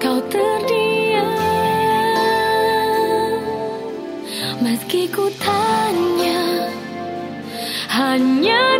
kau terdiam. Meski ku tanya Hanya